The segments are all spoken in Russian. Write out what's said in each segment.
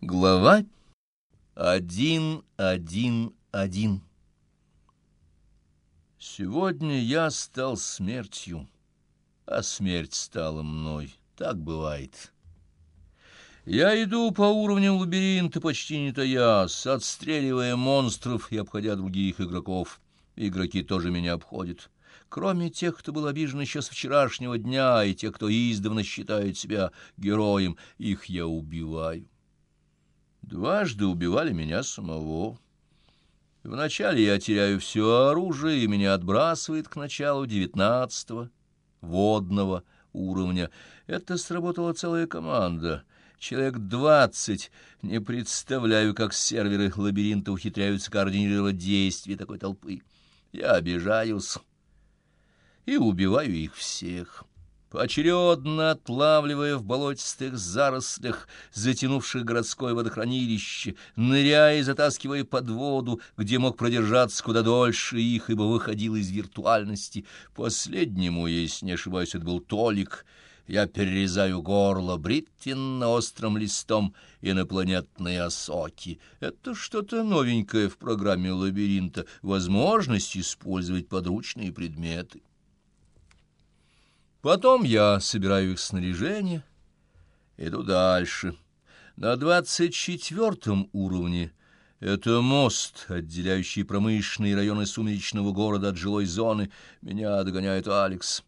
Глава один, один, один. Сегодня я стал смертью, а смерть стала мной. Так бывает. Я иду по уровням лабиринта, почти не таясь, отстреливая монстров и обходя других игроков. Игроки тоже меня обходят. Кроме тех, кто был обижен еще с вчерашнего дня, и тех, кто издавна считает себя героем, их я убиваю. Дважды убивали меня самого. Вначале я теряю все оружие, и меня отбрасывает к началу девятнадцатого водного уровня. Это сработала целая команда. Человек двадцать. Не представляю, как серверы лабиринта ухитряются координировать действия такой толпы. Я обижаюсь и убиваю их всех поочередно отлавливая в болотистых зарослях, затянувших городское водохранилище, ныряя и затаскивая под воду, где мог продержаться куда дольше их, ибо выходил из виртуальности. Последнему, если не ошибаюсь, это был Толик. Я перерезаю горло Бриттин острым листом инопланетной осоки. Это что-то новенькое в программе лабиринта, возможность использовать подручные предметы. Потом я собираю их снаряжение, иду дальше. На двадцать четвертом уровне это мост, отделяющий промышленные районы сумеречного города от жилой зоны. Меня догоняет Алекс.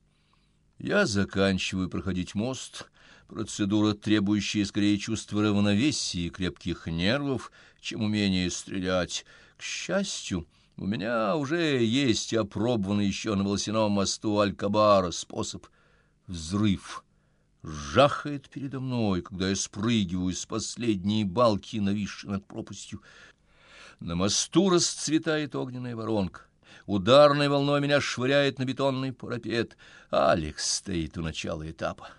Я заканчиваю проходить мост. Процедура, требующая скорее чувства равновесия и крепких нервов, чем умение стрелять. К счастью... У меня уже есть опробованный еще на волосяном мосту Алькабара способ — Взрыв жахает передо мной, когда я спрыгиваю с последней балки, нависшей над пропастью. На мосту расцветает огненная воронка. Ударной волной меня швыряет на бетонный парапет. Алекс стоит у начала этапа.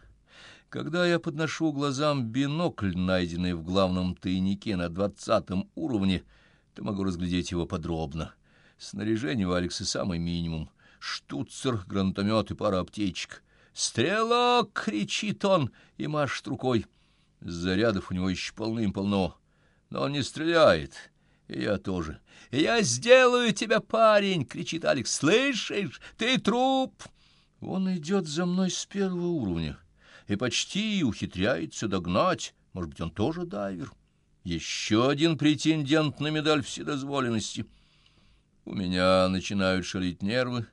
Когда я подношу глазам бинокль, найденный в главном тайнике на двадцатом уровне, то могу разглядеть его подробно. Снаряжение у Алекса самый минимум. Штуцер, гранатомет и пара аптечек — «Стрелок!» — кричит он и машет рукой. Зарядов у него еще полным-полно, но он не стреляет. И я тоже. «Я сделаю тебя, парень!» — кричит Алекс. «Слышишь? Ты труп!» Он идет за мной с первого уровня и почти ухитряется догнать. Может быть, он тоже дайвер. Еще один претендент на медаль вседозволенности. У меня начинают шалить нервы.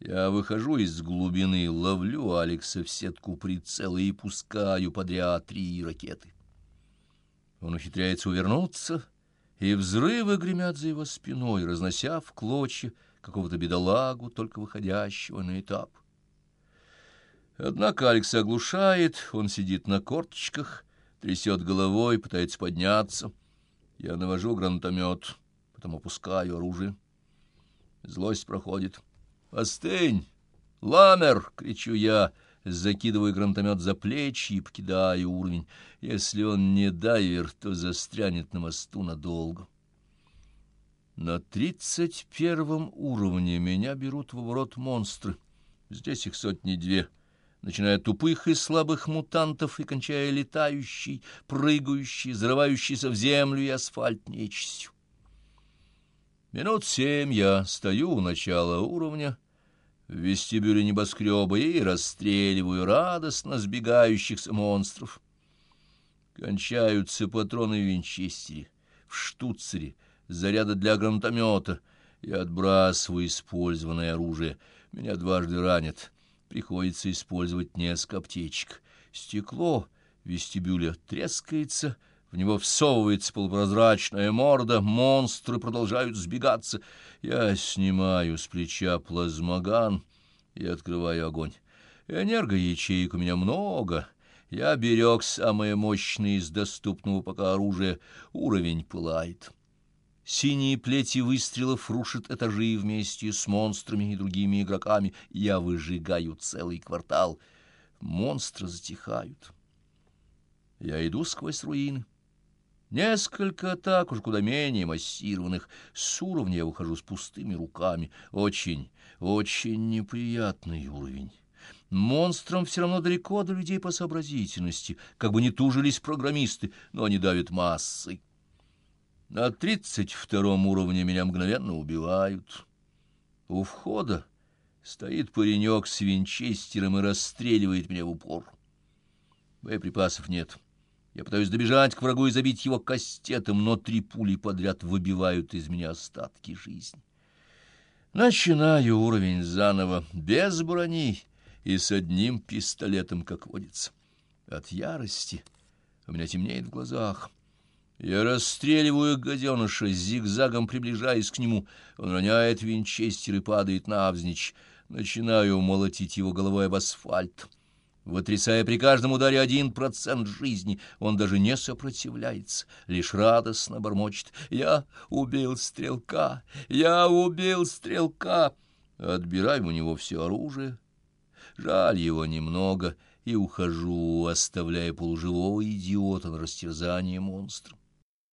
Я выхожу из глубины, ловлю Алекса в сетку прицела и пускаю подряд три ракеты. Он ухитряется увернуться, и взрывы гремят за его спиной, разнося в клочья какого-то бедолагу, только выходящего на этап. Однако Алекс оглушает, он сидит на корточках, трясет головой, пытается подняться. Я навожу гранатомет, потом опускаю оружие. Злость проходит. «Остынь! Ламер!» — кричу я, закидываю гранатомет за плечи и покидаю уровень. Если он не дайвер, то застрянет на мосту надолго. На тридцать первом уровне меня берут в ворот монстры. Здесь их сотни-две, начиная от тупых и слабых мутантов и кончая летающей, прыгающей, взрывающейся в землю и асфальт нечистью. Минут семь я стою у начала уровня, в вестибюле небоскреба и расстреливаю радостно сбегающихся монстров. Кончаются патроны в винчестере, в штуцере, заряда для гранатомета. Я отбрасываю использованное оружие. Меня дважды ранят. Приходится использовать несколько аптечек. Стекло вестибюля трескается, — в него всовывается полупрозрачная морда, монстры продолжают сбегаться. Я снимаю с плеча плазмоган и открываю огонь. Энергоячеек у меня много. Я берег самое мощное из доступного пока оружия. Уровень пылает. Синие плети выстрелов рушат этажи вместе с монстрами и другими игроками. Я выжигаю целый квартал. Монстры затихают. Я иду сквозь руины. Несколько атак, уж куда менее массированных. С уровня я ухожу с пустыми руками. Очень, очень неприятный уровень. Монстрам все равно далеко до людей по сообразительности, как бы не тужились программисты, но они давят массой. На тридцать втором уровне меня мгновенно убивают. У входа стоит паренек с винчестером и расстреливает меня в упор. Боеприпасов нет. Я пытаюсь добежать к врагу и забить его кастетом, но три пули подряд выбивают из меня остатки жизни. Начинаю уровень заново, без брони и с одним пистолетом, как водится. От ярости у меня темнеет в глазах. Я расстреливаю гаденыша, зигзагом приближаясь к нему. Он роняет винчестер и падает навзничь. Начинаю молотить его головой об асфальт. Вытрясая при каждом ударе один процент жизни, он даже не сопротивляется, лишь радостно бормочет. «Я убил стрелка! Я убил стрелка!» Отбираю у него все оружие. Жаль его немного, и ухожу, оставляя полуживого идиота на растерзание монстром.